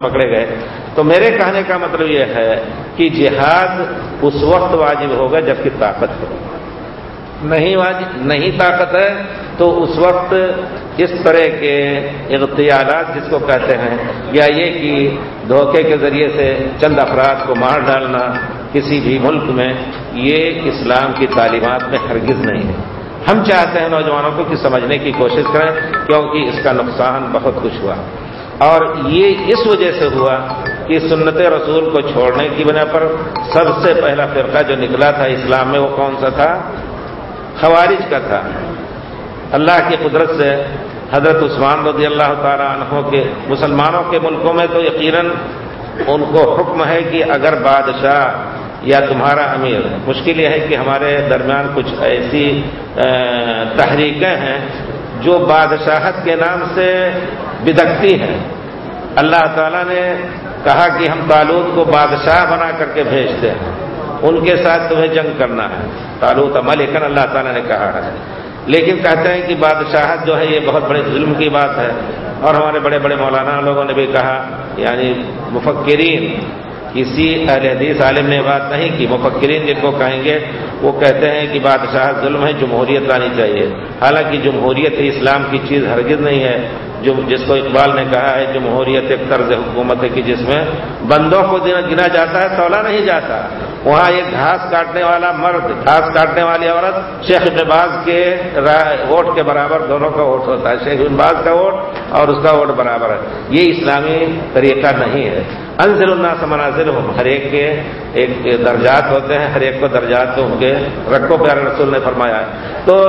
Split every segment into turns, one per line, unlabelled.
پکڑے گئے۔ تو میرے کہنے کا مطلب یہ ہے کہ جہاد اس وقت واجب ہوگا جبکہ طاقت ہو۔ نہیں واجب، نہیں طاقت ہے تو اس وقت اس طرح کے اختیارات جس کو کہتے ہیں، یا یہ کہ دھوکے کے ذریعے سے چند افراد کو مار ڈالنا کسی بھی ملک میں، یہ اسلام کی تعلیمات میں ہرگز نہیں ہے۔ ہم چاہتے ہیں نوجوانوں کو کہ سمجھنے کی کوشش کریں، کیونکہ اس کا نقصان بہت کچھ ہوا۔ اور یہ اس وجہ سے ہوا کہ سنت رسول کو چھوڑنے کی بنا پر سب سے پہلا فرقہ جو نکلا تھا اسلام میں وہ کون سا تھا؟ خوارج کا تھا۔ اللہ کی قدرت سے حضرت عثمان رضی اللہ تعالیٰ عنہ کے مسلمانوں کے ملکوں میں تو یقیناً ان کو حکم ہے کہ اگر بادشاہ یا تمہارا امیر، مشکل یہ ہے کہ ہمارے درمیان کچھ ایسی تحریکیں ہیں جو بادشاہت کے نام سے بدکتی ہیں اللہ تعالیٰ نے کہا کہ ہم تالوت کو بادشاہ بنا کر کے بھیجتے ہیں۔ ان کے ساتھ تمہیں جنگ کرنا ہے۔ تالوت عمل اللہ تعالیٰ نے کہا ہے۔ لیکن کہتے ہیں کہ بادشاہت جو ہے یہ بہت بڑے ظلم کی بات ہے۔ اور ہمارے بڑے بڑے مولانا لوگوں نے بھی کہا یعنی مفکرین، کسی اہل حدیث عالم نے بات نہیں کی۔ مفکرین جن کو کہیں گے، وہ کہتے ہیں کہ بادشاہ ظلم ہے، جمہوریت لانی چاہیے۔ حالانکہ جمہوریت اسلام کی چیز ہرگز نہیں ہے۔ جو جس کو اقبال نے کہا ہے جمہوریت ایک طرز حکومت ہے کہ جس میں بندوں کو گنا جاتا ہے تولا نہیں جاتا۔ وہاں ایک گھاس کاٹنے والا مرد، گھاس کاٹنے والی عورت شیخ نباز کے ووٹ کے برابر دونوں کا ووٹ ہوتا ہے۔ شیخ نباز کا ووٹ اور اس کا ووٹ برابر ہے۔ یہ اسلامی طریقہ نہیں ہے۔ انضر اللہ مناظر ہر ایک کے ایک درجات ہوتے ہیں، ہر ایک کو درجات ان کے رکھو، پیارے رسول نے فرمایا ہے۔ تو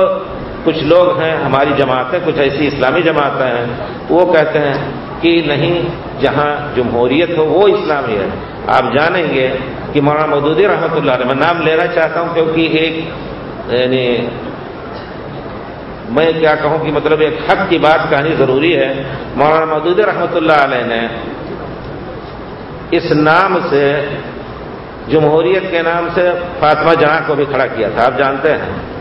کچھ لوگ ہیں، ہماری جماعتیں کچھ ایسی اسلامی جماعتیں ہیں، وہ کہتے ہیں کہ نہیں، جہاں جمہوریت ہو، وہ اسلامی ہے۔ آپ جانیں گے کہ مولانا مودودی رحمۃ اللہ علیہ، میں نام لینا چاہتا ہوں کیونکہ ایک یعنی میں کیا کہوں کہ مطلب ایک حق کی بات کہانی ضروری ہے۔ مولانا مودودی رحمۃ اللہ علیہ نے اس نام سے، جمہوریت کے نام سے فاطمہ جہاں کو بھی کھڑا کیا تھا۔ آپ جانتے ہیں۔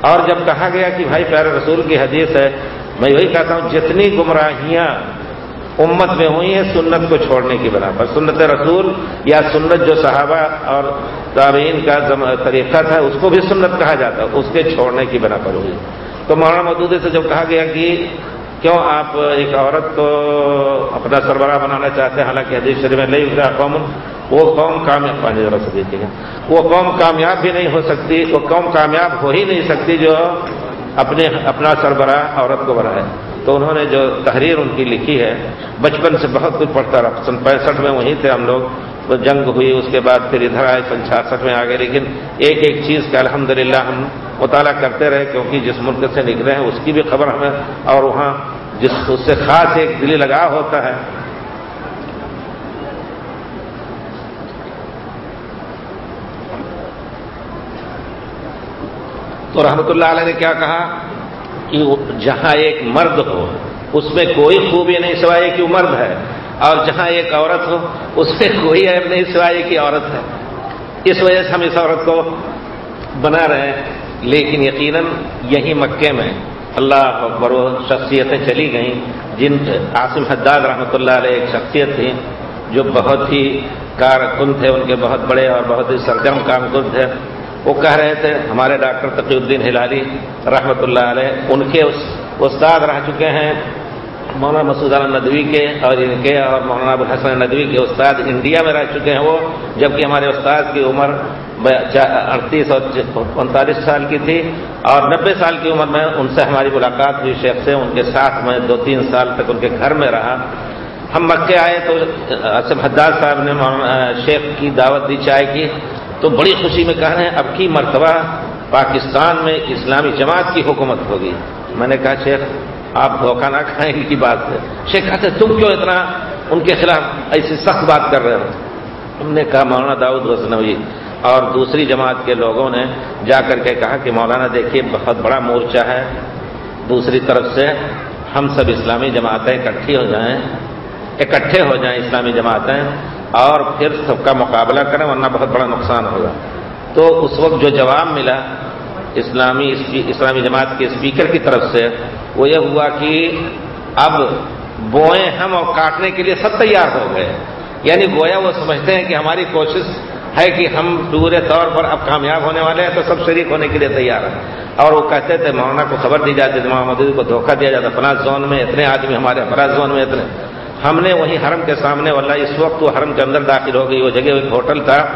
اور جب کہا گیا کہ بھائی پیارے رسول کی حدیث ہے، میں وہی کہتا ہوں، جتنی گمراہیاں امت میں ہوئی ہیں، سنت کو چھوڑنے کی بنا پر سنت رسول یا سنت جو صحابہ اور تابعین کا طریقہ تھا، اس کو بھی سنت کہا جاتا ہے، اس کے چھوڑنے کی بنا پر ہوئی۔ تو مولانا مدودے سے جب کہا گیا کہ کیوں آپ ایک عورت کو اپنا سربراہ بنانا چاہتے ہیں؟ حالانکہ حدیث شریف میں نہیں قوم، وہ قوم کامیاب پانی ذرا سے دیکھیے وہ قوم کامیاب بھی نہیں ہو سکتی، وہ قوم کامیاب ہو ہی نہیں سکتی جو اپنے، اپنا سربراہ عورت کو بنائے۔ تو انہوں نے جو تحریر ان کی لکھی ہے، بچپن سے بہت کچھ پڑھتا رہا۔ سن پینسٹھ میں وہیں تھے ہم لوگ جنگ ہوئی، اس کے بعد پھر ادھر آئے، سن چھیاسٹھ میں آ گئے لیکن ایک ایک چیز کا الحمدللہ ہم مطالعہ کرتے رہے کیونکہ جس ملک سے نکلے ہیں اس کی بھی خبر ہمیں اور وہاں جس اس سے خاص ایک دلی لگاؤ ہوتا ہے۔ تو رحمت اللہ علیہ نے کیا کہا کہ جہاں ایک مرد ہو، اس میں کوئی خوبی نہیں سوائے کہ وہ مرد ہے۔ اور جہاں ایک عورت ہو، اس میں کوئی عیب نہیں سوائے کہ عورت ہے۔ اس وجہ سے ہم اس عورت کو بنا رہے ہیں۔ لیکن یقیناً یہی مکے میں اللہ اکبر شخصیتیں چلی گئیں۔ جن عاصم حداد رحمۃ اللہ علیہ ایک شخصیت تھی جو بہت ہی کارکن تھے، ان کے بہت بڑے اور بہت ہی سرگرم کارکن تھے۔ وہ کہہ رہے تھے، ہمارے ڈاکٹر تقی الدین ہلالی رحمۃ اللہ علیہ، ان کے استاد رہ چکے ہیں مولانا مسعود عالم ندوی کے اور ان کے اور مولانا ابو الحسن ندوی کے استاد انڈیا میں رہ چکے ہیں وہ، جبکہ ہمارے استاد کی عمر اڑتیس اور پینتالیس سال کی تھی اور نبے سال کی عمر میں ان سے ہماری ملاقات ہوئی شیخ سے، ان کے ساتھ میں دو تین سال تک ان کے گھر میں رہا۔ ہم مکے آئے تو اسم حداد صاحب نے شیخ کی دعوت دی، چائے کی۔ تو بڑی خوشی میں کہہ رہے ہیں، اب کی مرتبہ پاکستان میں اسلامی جماعت کی حکومت ہوگی۔ میں نے کہا، شیخ، آپ دھوکہ نہ کھائیں کی بات ہے۔ شیخ کہتے اچھا، تم کیوں اتنا ان کے خلاف ایسی سخت بات کر رہے ہو؟ تم نے کہا، مولانا داؤد غزنوی اور دوسری جماعت کے لوگوں نے جا کر کے کہا کہ مولانا دیکھیے، بہت بڑا مورچہ ہے۔ دوسری طرف سے ہم سب اسلامی جماعتیں اکٹھی ہو جائیں، اکٹھے ہو جائیں اسلامی جماعتیں اور پھر سب کا مقابلہ کریں، ورنہ بہت بڑا نقصان ہوگا۔ تو اس وقت جو جواب ملا اسلامی اسلامی جماعت کے اسپیکر کی طرف سے، وہ یہ ہوا کہ اب بوئیں ہم اور کاٹنے کے لیے سب تیار ہو گئے۔ یعنی گویا وہ سمجھتے ہیں کہ ہماری کوشش ہے کہ ہم پورے طور پر اب کامیاب ہونے والے ہیں تو سب شریک ہونے کے لیے تیار ہیں۔ اور وہ کہتے تھے، مولانا کو خبر دی جاتی تھی محمد کو دھوکہ دیا جاتا فلاں زون میں اتنے آدمی، ہمارے فلاں زون میں اتنے۔ ہم نے وہی حرم کے سامنے، واللہ اس وقت وہ حرم کے اندر داخل ہو گئی، وہ جگہ ایک ہوٹل تھا۔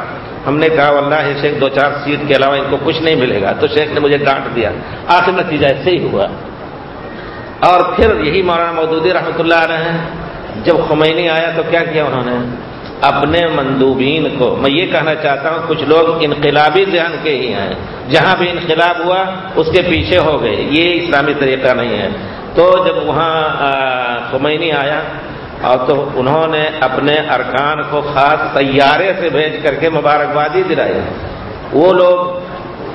ہم نے کہا، واللہ شیخ دو چار سیٹ کے علاوہ ان کو کچھ نہیں ملے گا۔ تو شیخ نے مجھے ڈانٹ دیا۔ آخر نتیجہ ایسے ہی ہوا۔ اور پھر یہی مولانا مودودی رحمۃ اللہ علیہ ہیں، جب خمینی آیا تو کیا کیا انہوں نے؟ اپنے مندوبین کو میں یہ کہنا چاہتا ہوں، کچھ لوگ انقلابی ذہن کے ہی ہیں۔ جہاں بھی انقلاب ہوا، اس کے پیچھے ہو گئے۔ یہ اسلامی طریقہ نہیں ہے۔ تو جب وہاں خمینی آیا، اور تو انہوں نے اپنے ارکان کو خاص طیارے سے بھیج کر کے مبارکبادی دلائی۔ وہ لوگ،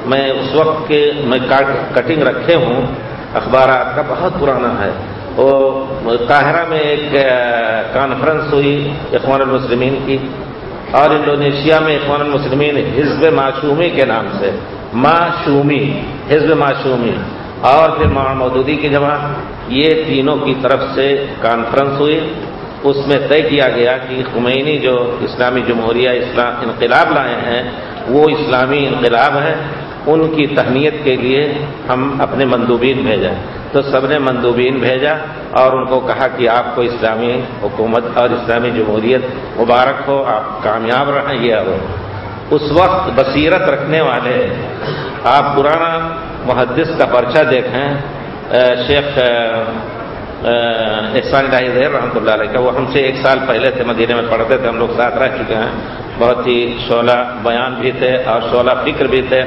میں اس وقت کے، میں کٹنگ رکھے ہوں، اخبارات کا بہت پرانا ہے۔ وہ قاہرہ میں ایک کانفرنس ہوئی اخوان المسلمین کی۔ اور انڈونیشیا میں اخوان المسلمین حزب معشومی کے نام سے، معشومی، حزب معشومی۔ اور پھر مودودی کی جمع۔ یہ تینوں کی طرف سے کانفرنس ہوئی۔ اس میں طے کیا گیا کہ خمینی جو اسلامی جمہوریہ اسلام انقلاب لائے ہیں، وہ اسلامی انقلاب ہے۔ ان کی تہنیت کے لیے ہم اپنے مندوبین بھیجیں۔ تو سب نے مندوبین بھیجا اور ان کو کہا کہ آپ کو اسلامی حکومت اور اسلامی جمہوریت مبارک ہو، آپ کامیاب رہیں یہ ہو اس وقت بصیرت رکھنے والے آپ پرانا محدث کا پرچہ دیکھیں۔ شیخ احسان الہی زہر رحمۃ اللہ علیہ کا۔ وہ ہم سے ایک سال پہلے تھے مدینے میں پڑھتے تھے، ہم لوگ ساتھ رہ چکے ہیں۔ بہت ہی شعلہ بیان بھی تھے اور شعلہ فکر بھی تھے۔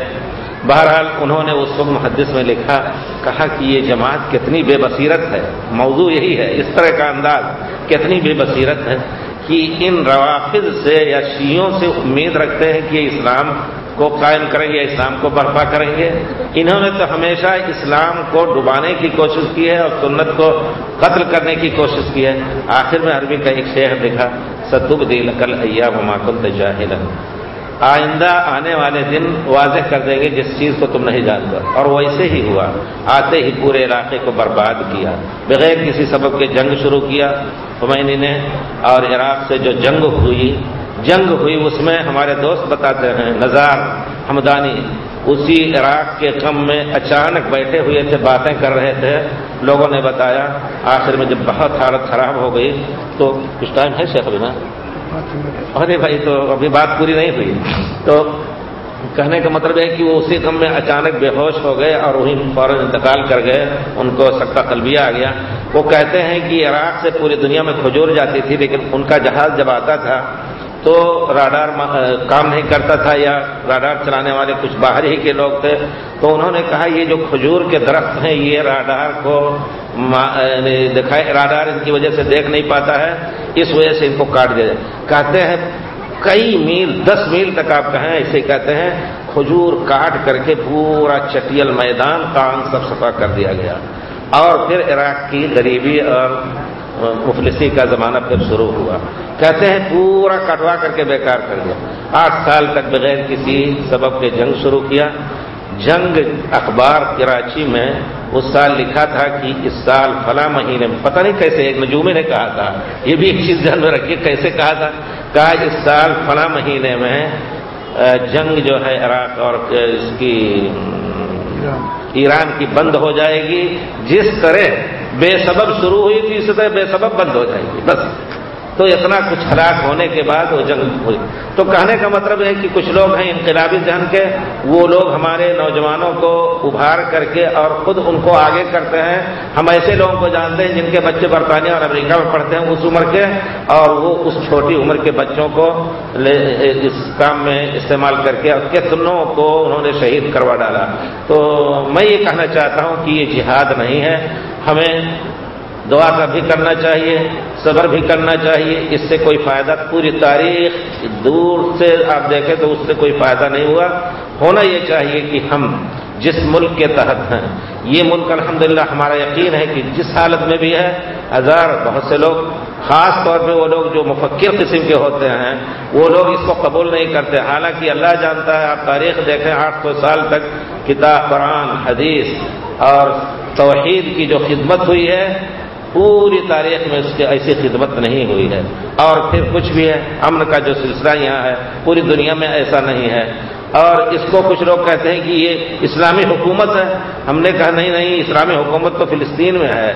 بہرحال انہوں نے اس وقت محدث میں لکھا، کہا کہ یہ جماعت کتنی بے بصیرت ہے۔ موضوع یہی ہے، اس طرح کا انداز، کتنی بے بصیرت ہے کہ ان روافظ سے یا شیوں سے امید رکھتے ہیں کہ یہ اسلام کو قائم کریں گے اسلام کو برپا کریں گے۔ انہوں نے تو ہمیشہ اسلام کو ڈبانے کی کوشش کی ہے اور سنت کو قتل کرنے کی کوشش کی ہے۔ آخر میں عربی کا ایک شہر دکھا ستب دل کل ایا ماکل جاہل آئندہ آنے والے دن واضح کر دیں گے جس چیز کو تم نہیں جانتے اور ویسے ہی ہوا، آتے ہی پورے علاقے کو برباد کیا، بغیر کسی سبب کے جنگ شروع کیا۔ خمینی نے اور عراق سے جو جنگ ہوئی جنگ ہوئی اس میں ہمارے دوست بتاتے ہیں، نظار ہمدانی اسی عراق کے کم میں اچانک بیٹھے ہوئے تھے، باتیں کر رہے تھے۔ لوگوں نے بتایا، آخر میں جب بہت حالت خراب ہو گئی تو کچھ ٹائم ہے شیخ ابھی ارے بھائی، تو ابھی بات پوری نہیں ہوئی۔ تو کہنے کا مطلب ہے کہ وہ اسی دم میں اچانک بے ہوش ہو گئے اور وہیں فوراً انتقال کر گئے۔ ان کو سکتا قلبیہ آ گیا۔ وہ کہتے ہیں کہ عراق سے پوری دنیا میں کھجور جاتی تھی، لیکن ان کا جہاز جب آتا تھا تو راڈار کام نہیں کرتا تھا یا راڈار چلانے والے کچھ باہر ہی کے لوگ تھے، تو انہوں نے کہا یہ جو کھجور کے درخت ہیں، یہ راڈار کو یعنی دکھائے راڈار ان کی وجہ سے دیکھ نہیں پاتا ہے، اس وجہ سے ان کو کاٹ دیا جائے۔ کہتے ہیں کئی میل، دس میل تک آپ کہیں ایسے کہتے ہیں کھجور کاٹ کر کے پورا چٹیل میدان کام سب سفا کر دیا گیا۔ اور پھر عراق کی غریبی اور مفلسی کا زمانہ پھر شروع ہوا۔ کہتے ہیں پورا کٹوا کر کے بیکار کر دیا۔ آٹھ سال تک بغیر کسی سبب کے جنگ شروع کیا۔ جنگ اخبار کراچی میں اس سال لکھا تھا کہ اس سال فلاں مہینے میں پتہ نہیں کیسے ایک نجومی نے کہا تھا۔ یہ بھی ایک چیز دھیان میں رکھیے کیسے کہا تھا۔ کہا اس سال فلاں مہینے میں جنگ جو ہے عراق اور اس کی ایران کی بند ہو جائے گی۔ جس طرح بے سبب شروع ہوئی تھی اس طرح بے سبب بند ہو جائے گی۔ بس۔ تو اتنا کچھ ہلاک ہونے کے بعد وہ جنگ ہوئی۔ تو کہنے کا مطلب ہے کہ کچھ لوگ ہیں انقلابی ذہن کے، وہ لوگ ہمارے نوجوانوں کو ابھار کر کے اور خود ان کو آگے کرتے ہیں۔ ہم ایسے لوگوں کو جانتے ہیں جن کے بچے برطانیہ اور امریکہ میں پڑھتے ہیں اس عمر کے اور وہ اس چھوٹی عمر کے بچوں کو اس کام میں استعمال کر کے اور کتنوں کو انہوں نے شہید کروا ڈالا۔ تو میں یہ کہنا چاہتا ہوں کہ یہ جہاد نہیں ہے۔ ہمیں دعا کا بھی کرنا چاہیے، صبر بھی کرنا چاہیے، اس سے کوئی فائدہ؟ پوری تاریخ دور سے آپ دیکھیں تو اس سے کوئی فائدہ نہیں ہوا۔ ہونا یہ چاہیے کہ ہم جس ملک کے تحت ہیں، یہ ملک الحمدللہ ہمارا یقین ہے کہ جس حالت میں بھی ہے، ہزار بہت سے لوگ، خاص طور پہ وہ لوگ جو مفکر قسم کے ہوتے ہیں، وہ لوگ اس کو قبول نہیں کرتے۔ حالانکہ اللہ جانتا ہے، آپ تاریخ دیکھیں، آٹھ سو سال تک کتاب، قرآن، حدیث اور توحید کی جو خدمت ہوئی ہے پوری تاریخ میں اس کی ایسی خدمت نہیں ہوئی ہے اور پھر کچھ بھی ہے، امن کا جو سلسلہ یہاں ہے، پوری دنیا میں ایسا نہیں ہے۔ اور اس کو کچھ لوگ کہتے ہیں کہ یہ اسلامی حکومت ہے۔ ہم نے کہا نہیں نہیں، اسلامی حکومت تو فلسطین میں ہے۔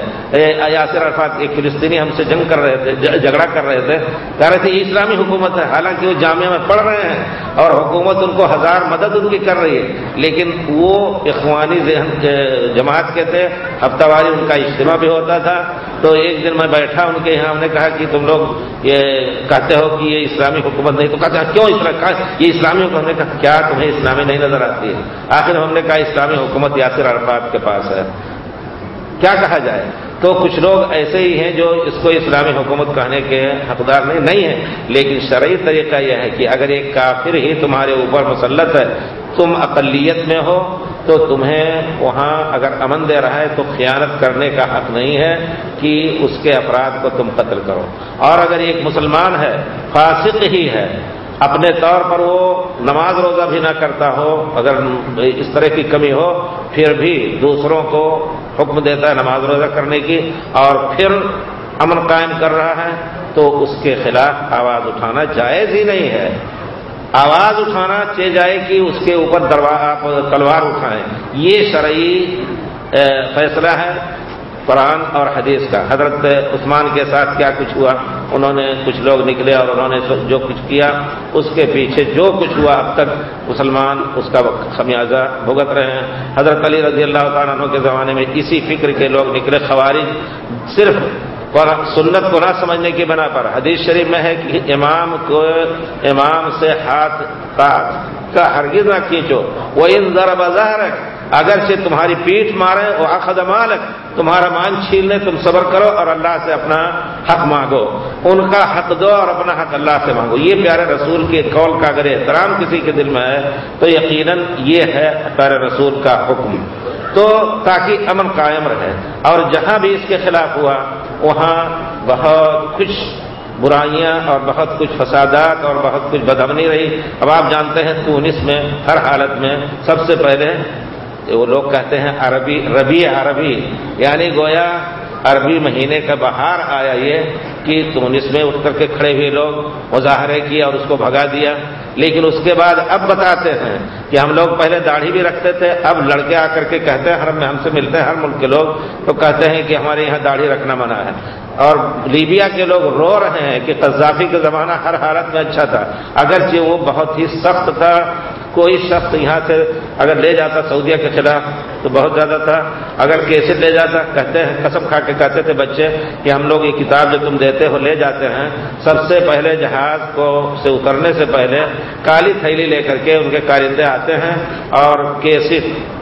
یاسر عرفات، ایک فلسطینی ہم سے جنگ کر رہے تھے جھگڑا کر رہے تھے۔ کہہ رہے تھے یہ اسلامی حکومت ہے، حالانکہ وہ جامعہ میں پڑھ رہے ہیں اور حکومت ان کو ہزار مدد ان کی کر رہی ہے۔ لیکن وہ اخوانی ذہن جماعت کے تھے۔ ہفتہ واری ان کا اجتماع بھی ہوتا تھا۔ تو ایک دن میں بیٹھا ان کے یہاں، ہم نے کہا کہ تم لوگ یہ کہتے ہو کہ یہ اسلامی حکومت نہیں تو کہتے ہیں کیوں یہ اسلامی حکومت؟ نے کہا، کیا تمہیں اسلامی نہیں نظر آتی ہے۔ آخر ہم نے کہا اسلامی حکومت یاسر عرفات کے پاس ہے۔ کیا کہا جائے؟ تو کچھ لوگ ایسے ہی ہیں جو اس کو اسلامی حکومت کہنے کے حقدار نہیں نہیں ہے لیکن شرعی طریقہ یہ ہے کہ اگر ایک کافر ہی تمہارے اوپر مسلط ہے، تم اقلیت میں ہو، تو تمہیں وہاں اگر امن دے رہا ہے تو خیانت کرنے کا حق نہیں ہے کہ اس کے افراد کو تم قتل کرو۔ اور اگر ایک مسلمان ہے، فاسق ہی ہے اپنے طور پر وہ نماز روزہ بھی نہ کرتا ہو، اگر اس طرح کی کمی ہو، پھر بھی دوسروں کو حکم دیتا ہے نماز روزہ کرنے کی، اور پھر امن قائم کر رہا ہے، تو اس کے خلاف آواز اٹھانا جائز ہی نہیں ہے۔ آواز اٹھانا چاہ جائے کہ اس کے اوپر آپ تلوار اٹھائیں۔ یہ شرعی فیصلہ ہے قرآن اور حدیث کا۔ حضرت عثمان کے ساتھ کیا کچھ ہوا؟ انہوں نے کچھ لوگ نکلے اور انہوں نے جو کچھ کیا، اس کے پیچھے جو کچھ ہوا اب تک مسلمان اس کا خمیازہ بھگت رہے ہیں۔ حضرت علی رضی اللہ تعالیٰ عنہ کے زمانے میں اسی فکر کے لوگ نکلے، خوارج صرف اور سنت کو نہ سمجھنے کی بنا پر حدیث شریف میں ہے کہ امام کو امام سے ہاتھ کا ہرگز نہ کھینچو۔ وہ ان ذرا بازار ہے اگر سے تمہاری پیٹھ مارے وہ اخد مالک تمہارا مان چھین لے، تم صبر کرو اور اللہ سے اپنا حق مانگو۔ ان کا حق دو اور اپنا حق اللہ سے مانگو۔ یہ پیارے رسول کے قول کا اگر احترام کسی کے دل میں ہے، تو یقیناً یہ ہے پیارے رسول کا حکم۔ تو تاکہ امن قائم رہے۔ اور جہاں بھی اس کے خلاف ہوا، وہاں بہت کچھ برائیاں اور بہت کچھ فسادات اور بہت کچھ بدمنی رہی۔ اب آپ جانتے ہیں تونس میں، ہر حالت میں سب سے پہلے وہ لوگ کہتے ہیں عربی ربی عربی یعنی گویا عربی مہینے کا بہار آیا یہ کہ تونس میں اٹھ کر کے کھڑے ہوئے لوگ مظاہرے کیے اور اس کو بھگا دیا۔ لیکن اس کے بعد اب بتاتے ہیں کہ ہم لوگ پہلے داڑھی بھی رکھتے تھے، اب لڑکے آ کر کے کہتے ہیں، ہر میں ہم سے ملتے ہیں، ہر ملک کے لوگ تو کہتے ہیں کہ ہمارے یہاں داڑھی رکھنا منع ہے۔ اور لیبیا کے لوگ رو رہے ہیں کہ قذافی کا زمانہ ہر حالت میں اچھا تھا۔ اگرچہ وہ بہت ہی سخت تھا، کوئی شخص یہاں سے اگر لے جاتا سعودیہ کے خلاف تو بہت زیادہ تھا۔ اگر کیسے لے جاتا، کہتے ہیں، قسم کھا کے کہتے تھے بچے کہ ہم لوگ یہ کتاب جو تم دیتے ہو لے جاتے ہیں۔ سب سے پہلے جہاز کو سے اترنے سے پہلے کالی تھیلی لے کر کے ان کے کارندے آتے ہیں اور کیسٹ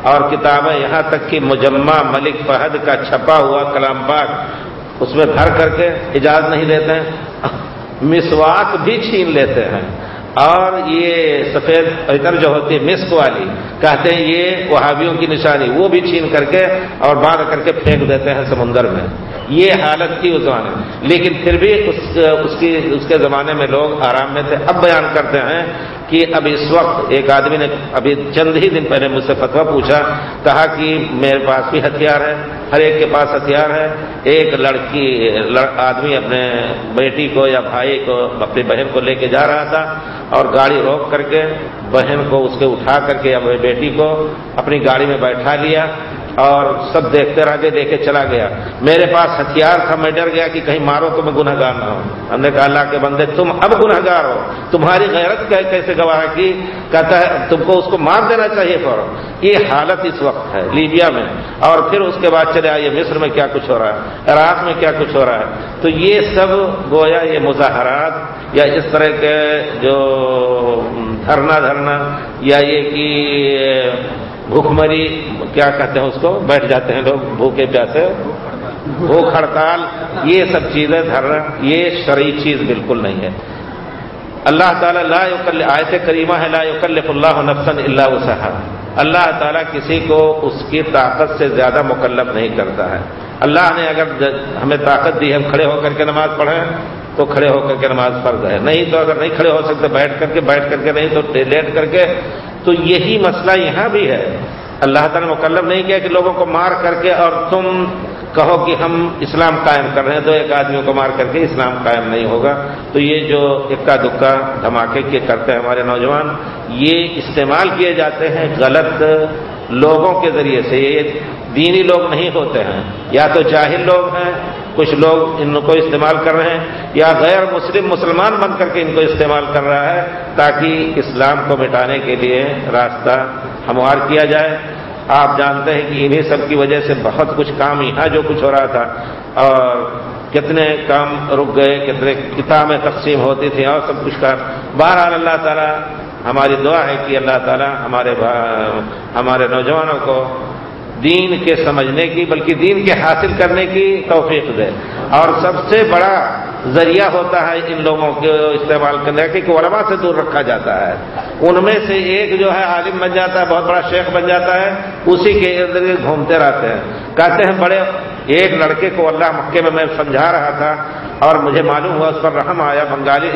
اور کتابیں یہاں تک کہ مجمع ملک فہد کا چھپا ہوا کلام باغ اس میں بھر کر کے اجازت نہیں دیتے ہیں۔ مسواک بھی چھین لیتے ہیں۔ اور یہ سفید عطر جو ہوتی ہے، مسک والی، کہتے ہیں یہ وہابیوں کی نشانی، وہ بھی چھین کر کے اور باندھ کر کے پھینک دیتے ہیں سمندر میں۔ یہ حالت تھی اس زمانے میں۔ لیکن پھر بھی اس اس کی، اس کے زمانے میں لوگ آرام میں تھے۔ اب بیان کرتے ہیں کہ اب اس وقت ایک آدمی نے ابھی چند ہی دن پہلے مجھ سے فتوا پوچھا، کہا کہ میرے پاس بھی ہتھیار ہے، ہر ایک کے پاس ہتھیار ہے۔ ایک لڑکی آدمی اپنے بیٹی کو یا بھائی کو، اپنی بہن کو لے کے جا رہا تھا اور گاڑی روک کر کے بہن کو اس کے اٹھا کر کے یا بیٹی کو اپنی گاڑی میں بیٹھا لیا۔ اور سب دیکھتے رہ گئے دیکھے چلا گیا۔ میرے پاس ہتھیار تھا، میں ڈر گیا کہ کہیں مارو تو میں گنہ گار نہ ہوں۔ ہم نے کہا، اللہ کے بندے، تم اب گنہ گار ہو۔ تمہاری غیرت کیسے گواہ کی؟ کہتا ہے، تم کو اس کو مار دینا چاہیے فوراً۔ یہ حالت اس وقت ہے، لیبیا میں۔ اور پھر اس کے بعد چلے آئیے مصر میں کیا کچھ ہو رہا ہے؟ عراق میں کیا کچھ ہو رہا ہے؟ تو یہ سب گویا یہ مظاہرات یا اس طرح کے جو دھرنا دھرنا یا یہ کہ بھوک مری کیا کہتے ہیں اس کو؟ بیٹھ جاتے ہیں لوگ بھوکے پیاسے۔ بھوک ہڑتال، یہ سب چیزیں دھرنا یہ شرعی چیز بالکل نہیں ہے۔ اللہ تعالیٰ لا یقل آیت کریمہ ہے، لا یکلف اللہ نفسن اللہ وسحا اللہ تعالیٰ کسی کو اس کی طاقت سے زیادہ مکلف نہیں کرتا ہے۔ اللہ نے اگر ہمیں طاقت دی، ہم کھڑے ہو کر کے نماز پڑھیں، تو کھڑے ہو کر کے نماز فرض ہے۔ نہیں تو اگر نہیں کھڑے ہو سکتے، بیٹھ کر کے، بیٹھ کر کے نہیں تو لیٹ کر کے تو یہی مسئلہ یہاں بھی ہے۔ اللہ تعالیٰ نے مکلم نہیں کیا کہ لوگوں کو مار کر کے اور تم کہو کہ ہم اسلام قائم کر رہے ہیں تو ایک آدمی کو مار کر کے اسلام قائم نہیں ہوگا۔ تو یہ جو اکا دکا دھماکے کے کرتے ہیں ہمارے نوجوان، یہ استعمال کیے جاتے ہیں غلط لوگوں کے ذریعے سے۔ یہ دینی لوگ نہیں ہوتے ہیں۔ یا تو جاہل لوگ ہیں کچھ لوگ ان کو استعمال کر رہے ہیں یا غیر مسلم مسلمان بن کر کے ان کو استعمال کر رہا ہے تاکہ اسلام کو مٹانے کے لیے راستہ ہموار کیا جائے۔ آپ جانتے ہیں کہ انہیں سب کی وجہ سے بہت کچھ کام یہاں جو کچھ ہو رہا تھا اور کتنے کام رک گئے، کتنے کتابیں تقسیم ہوتی تھیں اور سب کچھ کام۔ بہرحال اللہ تعالیٰ ہماری دعا ہے کہ اللہ تعالیٰ ہمارے ہمارے نوجوانوں کو دین کے سمجھنے کی بلکہ دین کے حاصل کرنے کی توفیق دے۔ اور سب سے بڑا ذریعہ ہوتا ہے ان لوگوں کو استعمال کرنے کا کہ علماء سے دور رکھا جاتا ہے۔ ان میں سے ایک جو ہے عالم بن جاتا ہے، بہت بڑا شیخ بن جاتا ہے، اسی کے ارد گرد گھومتے رہتے ہیں۔ کہتے ہیں بڑے ایک لڑکے کو اللہ مکے میں میں سمجھا رہا تھا اور مجھے معلوم ہوا اس پر رحم آیا، بنگالی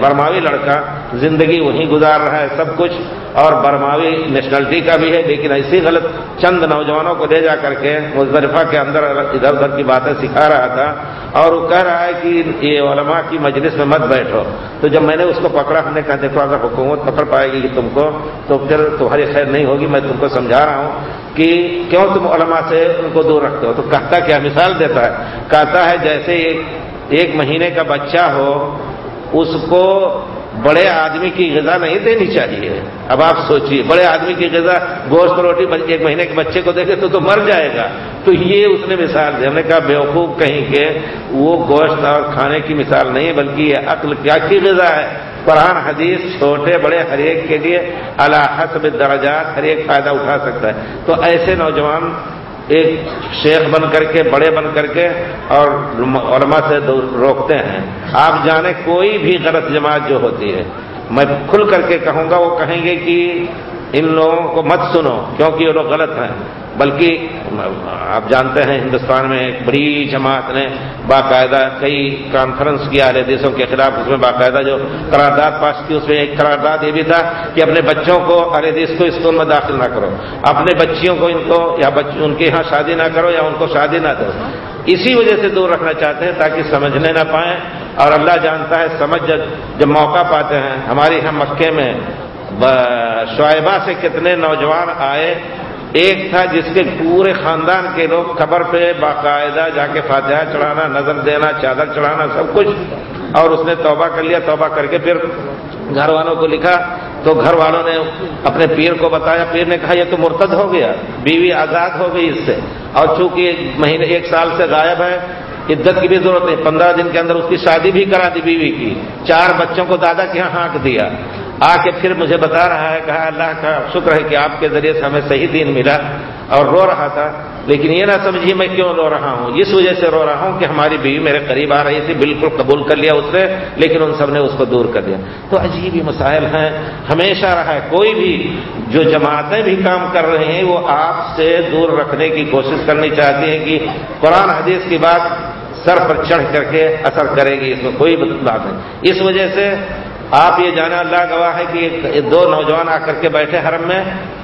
برماوی لڑکا، زندگی وہیں گزار رہا ہے سب کچھ اور برماوی نیشنلٹی کا بھی ہے، لیکن ایسی غلط چند نوجوانوں کو لے جا کر کے مظفرفہ کے اندر ادھر ادھر کی باتیں سکھا رہا تھا۔ اور وہ کہہ رہا ہے کہ یہ علماء کی مجلس میں مت بیٹھو۔ تو جب میں نے اس کو پکڑا، ہم نے کہا، دیکھو، اگر حکومت پکڑ پائے گی تم کو، تو پھر تمہاری خیر نہیں ہوگی، میں تم کو سمجھا رہا ہوں کہ کیوں تم علماء سے ان کو دور رکھتے ہو؟ تو کہتا کیا، مثال دیتا ہے۔ کہتا ہے، جیسے ایک مہینے کا بچہ ہو، اس کو بڑے آدمی کی غذا نہیں دینی چاہیے۔ اب آپ سوچیے، بڑے آدمی کی غذا گوشت روٹی ایک مہینے کے بچے کو دیکھے تو تو مر جائے گا۔ تو یہ اس نے مثال دی۔ ہم نے کہا، بیوقوف کہیں کہ وہ گوشت اور کھانے کی مثال نہیں ہے، بلکہ یہ عقل کیا کی غذا ہے۔ قرآن، حدیث، چھوٹے، بڑے، ہر ایک کے لیے اللہ حسب درجات ہر ایک فائدہ اٹھا سکتا ہے۔ تو ایسے نوجوان ایک شیخ بن کر کے، بڑے بن کر کے اور علماء سے روکتے ہیں۔ آپ جانے کوئی بھی غلط جماعت جو ہوتی ہے، میں کھل کر کے کہوں گا، وہ کہیں گے کہ ان لوگوں کو مت سنو کیونکہ یہ لوگ غلط ہیں۔ بلکہ آپ جانتے ہیں ہندوستان میں ایک بڑی جماعت نے باقاعدہ کئی کانفرنس کیا ہے دیشوں کے خلاف، اس میں باقاعدہ جو قرارداد پاس کی، اس میں ایک قرارداد یہ بھی تھا کہ اپنے بچوں کو ارے دیش کو اسکول میں داخل نہ کرو۔ اپنے بچیوں کو ان کو یا ان کے یہاں شادی نہ کرو یا ان کو شادی نہ دو۔ اسی وجہ سے دور رکھنا چاہتے ہیں تاکہ سمجھنے نہ پائیں۔ اور اللہ جانتا ہے، سمجھ جب موقع پاتے ہیں، ہمارے یہاں مکے میں شعیبہ سے کتنے نوجوان آئے؟ ایک تھا جس کے پورے خاندان کے لوگ خبر پہ باقاعدہ جا کے فاتحہ چڑھانا نظر دینا، چادر چڑھانا، سب کچھ، اور اس نے توبہ کر لیا، توبہ کر کے پھر گھر والوں کو لکھا۔ تو گھر والوں نے اپنے پیر کو بتایا، پیر نے کہا، یہ تو مرتد ہو گیا، بیوی آزاد ہو گئی اس سے، اور چونکہ مہینے، ایک سال سے غائب ہے، عدت کی بھی ضرورت نہیں، پندرہ دن کے اندر اس کی شادی بھی کرا دی بیوی کی۔ چار بچوں کو دادا کے یہاں ہانک دیا۔ آ کے پھر مجھے بتا رہا ہے، کہا، اللہ کا شکر ہے کہ آپ کے ذریعے سے ہمیں صحیح دین ملا اور رو رہا تھا۔ لیکن یہ نہ سمجھیے میں کیوں رو رہا ہوں۔ اس وجہ سے رو رہا ہوں کہ ہماری بیوی میرے قریب آ رہی تھی، بالکل قبول کر لیا اس نے، لیکن ان سب نے اس کو دور کر دیا۔ تو عجیب ہی مسائل ہیں۔ ہمیشہ رہا ہے۔ کوئی بھی جو جماعتیں بھی کام کر رہے ہیں، وہ آپ سے دور رکھنے کی کوشش کرنی چاہتی ہیں کہ قرآن حدیث کی بات سر پر چڑھ کر کے اثر کرے گی۔ اس میں کوئی بات نہیں۔ اس وجہ سے آپ یہ جانا اللہ گواہ ہے کہ دو نوجوان آ کر کے بیٹھے حرم میں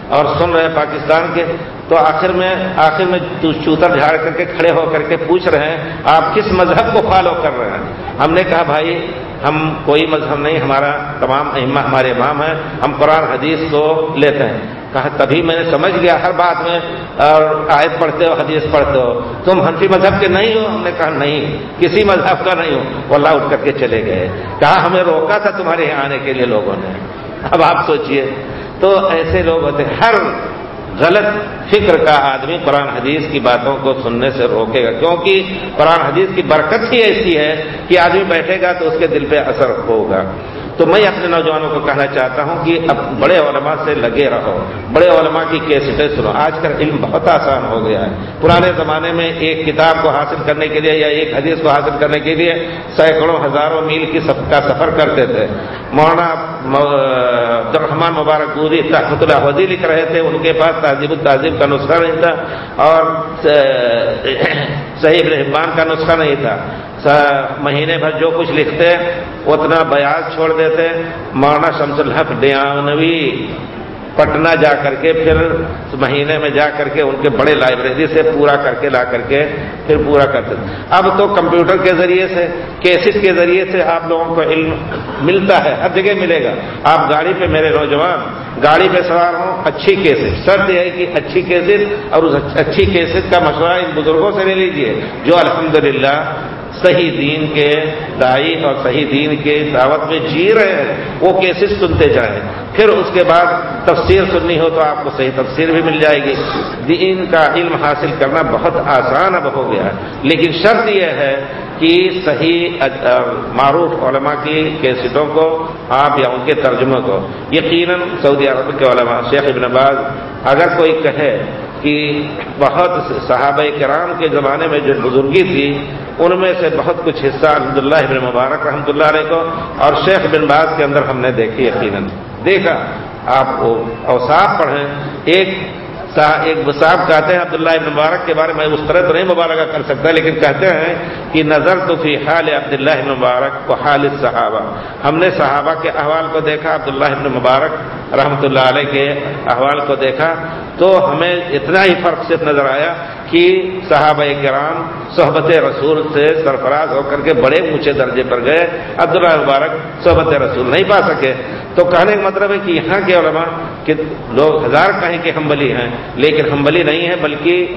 اور سن رہے ہیں پاکستان کے، تو آخر میں آخر میں چوتر جھاڑ کر کے کھڑے ہو کر کے پوچھ رہے ہیں، آپ کس مذہب کو فالو کر رہے ہیں؟ ہم نے کہا، بھائی، ہم کوئی مذہب نہیں، ہمارا تمام ہمارے امام ہیں، ہم قرآن حدیث کو لیتے ہیں۔ کہا، تبھی میں نے سمجھ گیا ہر بات میں اور آیت پڑھتے ہو، حدیث پڑھتے ہو۔ تم ہنفی مذہب کے نہیں ہو؟ ہم نے کہا، نہیں، کسی مذہب کا نہیں ہو وہ اللہ اٹھ کر کے چلے گئے۔ کہا، ہمیں روکا تھا تمہارے یہاں آنے کے لیے لوگوں نے۔ اب آپ سوچئے۔ تو ایسے لوگ ہوتے ہر غلط فکر کا آدمی قرآن حدیث کی باتوں کو سننے سے روکے گا۔ کیونکہ قرآن حدیث کی برکت ہی ایسی ہے کہ آدمی بیٹھے گا تو اس کے دل پہ اثر ہوگا۔ تو میں اپنے نوجوانوں کو کہنا چاہتا ہوں کہ اب بڑے علماء سے لگے رہو۔ بڑے علماء کی کیسٹیں سنو۔ آج کل علم بہت آسان ہو گیا ہے۔ پرانے زمانے میں ایک کتاب کو حاصل کرنے کے لیے یا ایک حدیث کو حاصل کرنے کے لیے سینکڑوں ہزاروں میل کی کا سفر کرتے تھے۔ مولانا عبدالرحمان مبارک گوری رحمۃ اللہ وزی لکھ رہے تھے۔ ان کے پاس تہذیب التہذیب کا نسخہ نہیں تھا اور صحیح رحمان کا نسخہ نہیں تھا۔ مہینے بھر جو کچھ لکھتے اتنا بیاض چھوڑ دیتے مولانا شمس الحق دیانوی پٹنہ جا کر کے، پھر مہینے میں جا کر کے ان کے بڑے لائبریری سے پورا کر کے لا کر کے پھر پورا کرتے اب تو کمپیوٹر کے ذریعے سے کیسٹ کے ذریعے سے آپ لوگوں کو علم ملتا ہے، ہر جگہ ملے گا۔ آپ گاڑی پہ، میرے نوجوان، گاڑی پہ سوار ہوں، اچھی کیسٹ شرط یہ ہے کہ اچھی کیسٹ اور اس اچھی کیسٹ کا مشورہ ان بزرگوں سے لے لیجیے، جو الحمدللہ صحیح دین کے دائی اور صحیح دین کے دعوت میں جی رہے ہیں، وہ کیسز سنتے جائیں۔ پھر اس کے بعد تفسیر سننی ہو تو آپ کو صحیح تفسیر بھی مل جائے گی۔ دین کا علم حاصل کرنا بہت آسان اب ہو گیا ہے۔ لیکن شرط یہ ہے کہ صحیح معروف علماء کی کیسٹوں کو، آپ یا ان کے ترجمے کو۔ یقیناً سعودی عرب کے علماء، شیخ ابن باز، اگر کوئی کہے کہ بہت صحابہ کرام کے زمانے میں جو بزرگی تھی، ان میں سے بہت کچھ حصہ عبداللہ ابن مبارک رحمۃ اللہ علیہ کو اور شیخ بن باز کے اندر ہم نے دیکھی یقیناً۔ دیکھا، آپ کو اوساف پڑھیں، ایک ایک صاحب کہتے ہیں، عبداللہ ابن مبارک کے بارے میں اس طرح تو نہیں مبارکہ کر سکتا، لیکن کہتے ہیں کہ نظر تو فی حال عبداللہ ابن مبارک کو حال صحابہ ہم نے صحابہ کے احوال کو دیکھا، عبداللہ ابن مبارک رحمۃ اللہ علیہ کے احوال کو دیکھا، تو ہمیں اتنا ہی فرق صرف نظر آیا کہ صحابہ کرام صحبت رسول سے سرفراز ہو کر کے بڑے اونچے درجے پر گئے، عبداللہ مبارک صحبت رسول نہیں پا سکے۔ تو کہنے کا مطلب ہے کہ یہاں کے علماء کہ لوگ ہزار کہیں کہ ہمبلی ہیں، لیکن ہمبلی نہیں ہے، بلکہ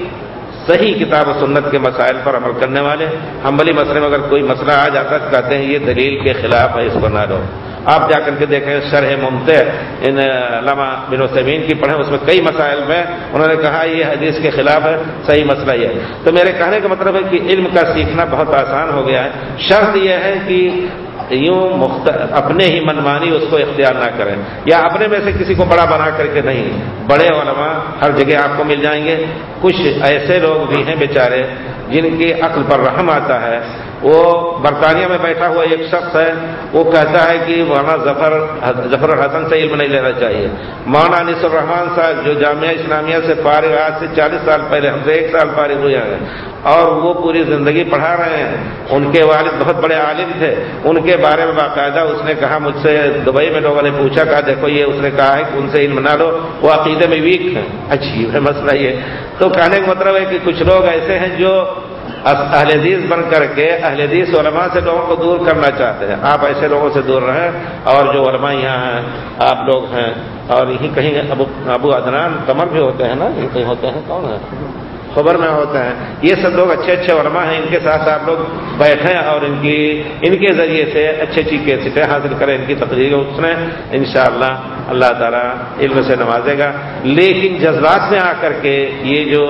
صحیح کتاب و سنت کے مسائل پر عمل کرنے والے۔ ہمبلی مسئلے میں اگر کوئی مسئلہ آ جاتا کہتے ہیں یہ دلیل کے خلاف ہے، اس کو نہ لو۔ آپ جا کر کے دیکھیں شرح ممتع، ان علامہ بن وسمین کی پڑھیں، اس میں کئی مسائل میں انہوں نے کہا یہ حدیث کے خلاف ہے، صحیح مسئلہ یہ ہے۔ تو میرے کہنے کا مطلب ہے کہ علم کا سیکھنا بہت آسان ہو گیا ہے۔ شرط یہ ہے کہ یوں مخت... اپنے ہی منمانی اس کو اختیار نہ کریں۔ یا اپنے میں سے کسی کو بڑا بنا کر کے نہیں۔ بڑے علماء ہر جگہ آپ کو مل جائیں گے۔ کچھ ایسے لوگ بھی ہیں بیچارے جن کی عقل پر رحم آتا ہے۔ وہ برطانیہ میں بیٹھا ہوا ایک شخص ہے، وہ کہتا ہے کہ مولانا ظفر ظفر الحسن سے علم نہیں لینا چاہیے۔ مولانا انیس الرحمان صاحب جو جامعہ اسلامیہ سے فارغ، آج سے چالیس سال پہلے، ہم سے ایک سال فارغ ہوئے ہیں۔ اور وہ پوری زندگی پڑھا رہے ہیں۔ ان کے والد بہت بڑے عالم تھے۔ ان کے بارے میں باقاعدہ اس نے کہا، مجھ سے دبئی میں لوگوں نے پوچھا، کہا، دیکھو، یہ اس نے کہا ہے کہ ان سے علم نہ لو، وہ عقیدے میں ویک ہیں۔ اچھی ہے، مسئلہ یہ۔ تو کہنے کا مطلب ہے کہ کچھ لوگ ایسے ہیں جو اہل حدیث بن کر کے اہل حدیث علماء سے لوگوں کو دور کرنا چاہتے ہیں۔ آپ ایسے لوگوں سے دور رہیں اور جو علماء یہاں ہیں، آپ لوگ ہیں اور یہیں کہیں ابو ابو ادنان کمر بھی ہوتے ہیں نا؟ یہ کہیں ہوتے ہیں؟ کون ہے خبر میں ہوتے ہیں یہ سب لوگ اچھے اچھے علماء ہیں، ان کے ساتھ آپ لوگ بیٹھیں اور ان کی، ان کے ذریعے سے اچھی اچھی کیسٹیں حاصل کریں، ان کی تقریر سنیں۔ ان شاء اللہ اللہ تعالیٰ علم سے نوازے گا۔ لیکن جذبات میں آ کر کے یہ جو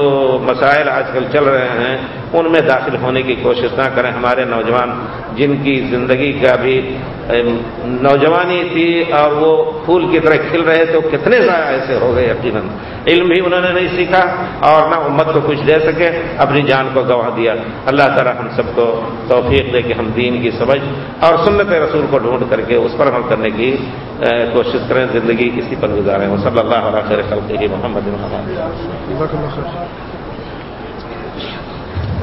مسائل آج کل چل رہے ہیں، ان میں داخل ہونے کی کوشش نہ کریں۔ ہمارے نوجوان جن کی زندگی کا بھی نوجوانی تھی اور وہ پھول کی طرح کھل رہے تھے کتنے ضائع ایسے ہو گئے یقیناً۔ علم بھی انہوں نے نہیں سیکھا اور نہ امت کو کچھ دے سکے اپنی جان کو گواہ دیا۔ اللہ تعالیٰ ہم سب کو توفیق دے کہ ہم دین کی سمجھ اور سنت رسول کو ڈھونڈ کر کے اس پر عمل کرنے کی کوشش کریں زندگی اسی پر گزاریں۔ وہ صلی اللہ علیہ خیر خلقی محمد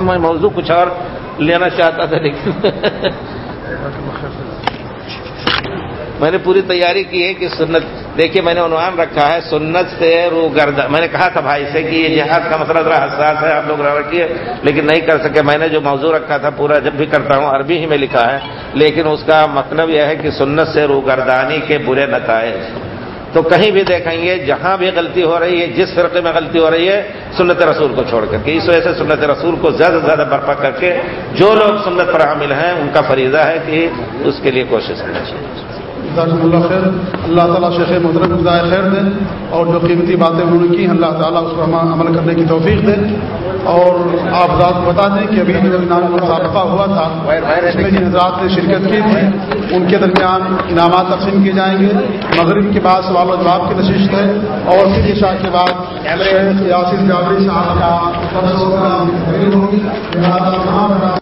میں موضوع کچھ اور لینا چاہتا تھا لیکن میں نے پوری تیاری کی ہے کہ سنت دیکھیے میں نے عنوان رکھا ہے، سنت سے رو میں نے کہا تھا بھائی سے کہ یہ جہاد کا مسئلہ ذرا حساس ہے، آپ لوگ رکھیے لیکن نہیں کر سکے۔ میں نے جو موضوع رکھا تھا، پورا جب بھی کرتا ہوں، عربی ہی میں لکھا ہے، لیکن اس کا مطلب یہ ہے کہ سنت سے روگردانی کے برے نتائج۔ تو کہیں بھی دیکھیں گے، جہاں بھی غلطی ہو رہی ہے، جس فرقے میں غلطی ہو رہی ہے، سنت رسول کو چھوڑ کر کے، اس وجہ سے سنت رسول کو زیادہ سے زیادہ برپا کر کے جو لوگ سنت پر حامل ہیں، ان کا فریضہ ہے کہ اس کے لیے کوشش کرنا چاہیے۔
اللہ خیر. اللہ تعالیٰ شیخ محترم خدا خیر دیں اور جو قیمتی باتیں انہوں نے کی اللہ تعالیٰ اس پر عمل کرنے کی توفیق دیں اور آپ ذات بتا دیں کہ ابھی جو انعام مسابقہ ہوا تھا۔ اس میں جن حضرات نے شرکت کی تھی، ان کے درمیان انعامات تقسیم کیے جائیں گے۔ مغرب کے بعد سوال و جواب کی نشست ہے اور پھر عشاء کے بعد یاسر جابری صاحب کا